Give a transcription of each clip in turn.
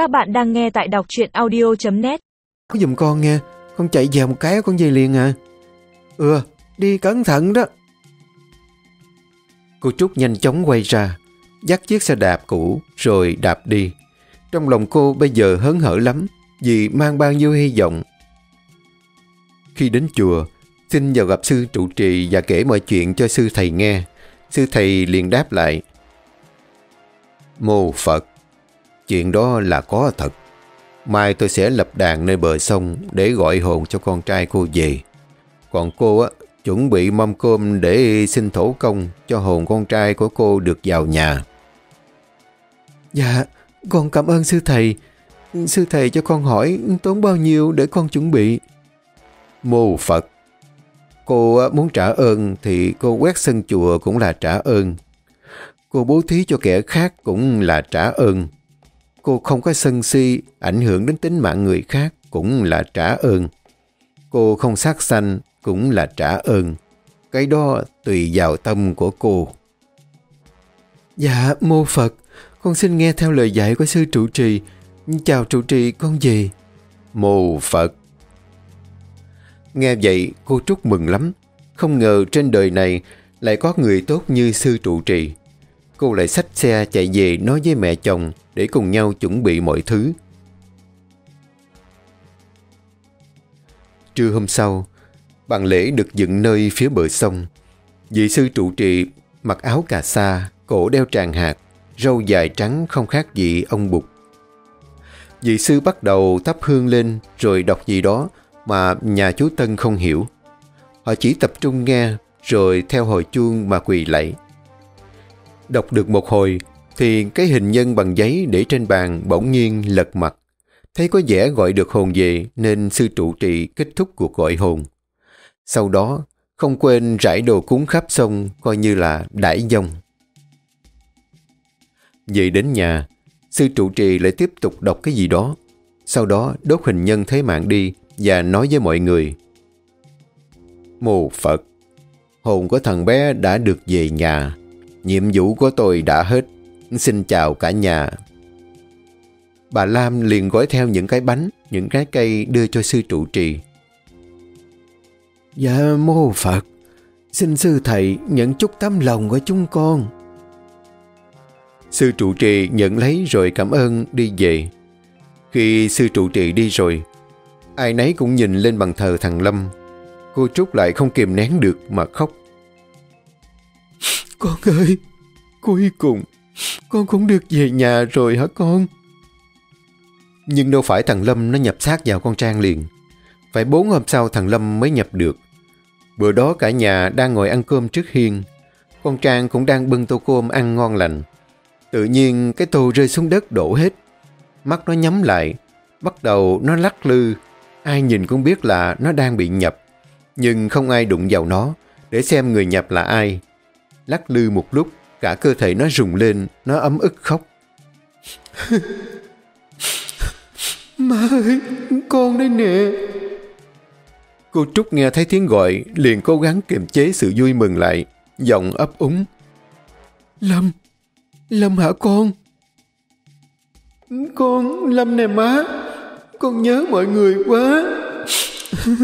Các bạn đang nghe tại đọc truyện audio.net Có giùm con nghe, Con chạy về một cái con về liền à. Ừ đi cẩn thận đó. Cô Trúc nhanh chóng quay ra, Dắt chiếc xe đạp cũ Rồi đạp đi. Trong lòng cô bây giờ hớn hở lắm, Vì mang bao nhiêu hy vọng. Khi đến chùa, Xin vào gặp sư trụ trì Và kể mọi chuyện cho sư thầy nghe. Sư thầy liền đáp lại, Mô Phật. Chuyện đó là có thật. Mai tôi sẽ lập đàn nơi bờ sông Để gọi hồn cho con trai cô về. Còn cô á Chuẩn bị mâm cơm để xin thổ công Cho hồn con trai của cô được vào nhà. Dạ Con cảm ơn sư thầy. Sư thầy cho con hỏi Tốn bao nhiêu để con chuẩn bị? Mô Phật. Cô muốn trả ơn Thì cô quét sân chùa cũng là trả ơn. Cô bố thí cho kẻ khác cũng là trả ơn. Cô không có sân si, ảnh hưởng đến tính mạng người khác cũng là trả ơn. Cô không sát sanh cũng là trả ơn. Cái đó tùy vào tâm của cô. Dạ, mô Phật, con xin nghe theo lời dạy của sư trụ trì. Chào trụ trì, con gì? Mô Phật. Nghe vậy, cô Trúc mừng lắm. Không ngờ trên đời này lại có người tốt như sư trụ trì cô lại xách xe chạy về nói với mẹ chồng để cùng nhau chuẩn bị mọi thứ. Trưa hôm sau, bàn lễ được dựng nơi phía bờ sông. Vị sư trụ trì mặc áo cà sa, cổ đeo tràng hạt, râu dài trắng không khác gì ông bụt. Vị sư bắt đầu thắp hương lên rồi đọc gì đó mà nhà chú Tân không hiểu. Họ chỉ tập trung nghe rồi theo hồi chuông mà quỳ lạy. Đọc được một hồi, thì cái hình nhân bằng giấy để trên bàn bỗng nhiên lật mặt. Thấy có vẻ gọi được hồn về nên sư trụ trì kết thúc cuộc gọi hồn. Sau đó, không quên rải đồ cúng khắp sông coi như là đãi dông. Về đến nhà, sư trụ trì lại tiếp tục đọc cái gì đó. Sau đó đốt hình nhân thế mạng đi và nói với mọi người. Mù Phật, hồn của thằng bé đã được về nhà. Nhiệm vụ của tôi đã hết. Xin chào cả nhà. Bà Lam liền gói theo những cái bánh, những cái cây đưa cho sư trụ trì. Dạ mô Phật, xin sư thầy nhận chút tấm lòng của chúng con. Sư trụ trì nhận lấy rồi cảm ơn đi về. Khi sư trụ trì đi rồi, ai nấy cũng nhìn lên bàn thờ thằng Lâm. Cô Trúc lại không kìm nén được mà khóc. Con ơi, cuối cùng con cũng được về nhà rồi hả con? Nhưng đâu phải thằng Lâm nó nhập xác vào con Trang liền. Phải bốn hôm sau thằng Lâm mới nhập được. Bữa đó cả nhà đang ngồi ăn cơm trước hiên. Con Trang cũng đang bưng tô cơm ăn ngon lành. Tự nhiên cái tô rơi xuống đất đổ hết. Mắt nó nhắm lại. Bắt đầu nó lắc lư. Ai nhìn cũng biết là nó đang bị nhập. Nhưng không ai đụng vào nó để xem người nhập là ai. Lắc lư một lúc, cả cơ thể nó rùng lên, nó ấm ức khóc. Má ơi, con đây nè. Cô Trúc nghe thấy tiếng gọi, liền cố gắng kiềm chế sự vui mừng lại, giọng ấp úng. Lâm, Lâm hả con? Con, Lâm nè má, con nhớ mọi người quá.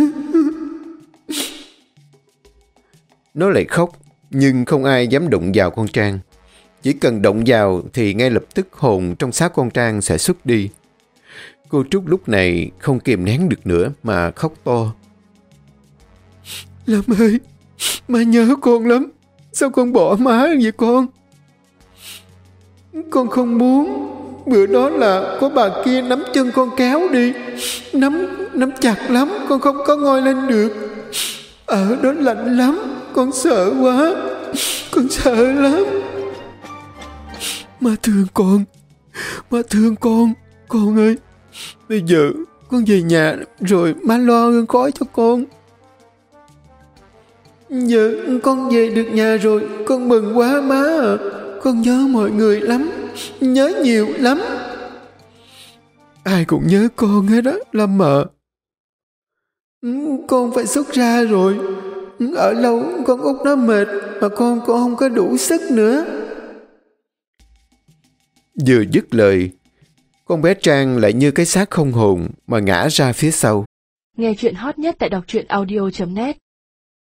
nó lại khóc, nhưng không ai dám đụng vào con Trang. Chỉ cần động vào thì ngay lập tức hồn trong xác con Trang sẽ xuất đi. Cô Trúc lúc này không kiềm nén được nữa mà khóc to. Lâm ơi, má nhớ con lắm. Sao con bỏ má vậy con? Con không muốn. Bữa đó là có bà kia nắm chân con kéo đi. Nắm nắm chặt lắm, con không có ngồi lên được. Ở đó lạnh lắm, con sợ quá. Con sợ lắm. Má thương con. Má thương con. Con ơi. Bây giờ con về nhà rồi má lo hương khói cho con. Giờ con về được nhà rồi, con mừng quá má à. Con nhớ mọi người lắm, nhớ nhiều lắm. Ai cũng nhớ con hết đó Lâm mợ. Ừ, con phải xuất ra rồi. Ở lâu con út nó mệt mà con cũng không có đủ sức nữa. Vừa dứt lời con bé Trang lại như cái xác không hồn mà ngã ra phía sau. Nghe chuyện hot nhất tại đọc truyện audio.net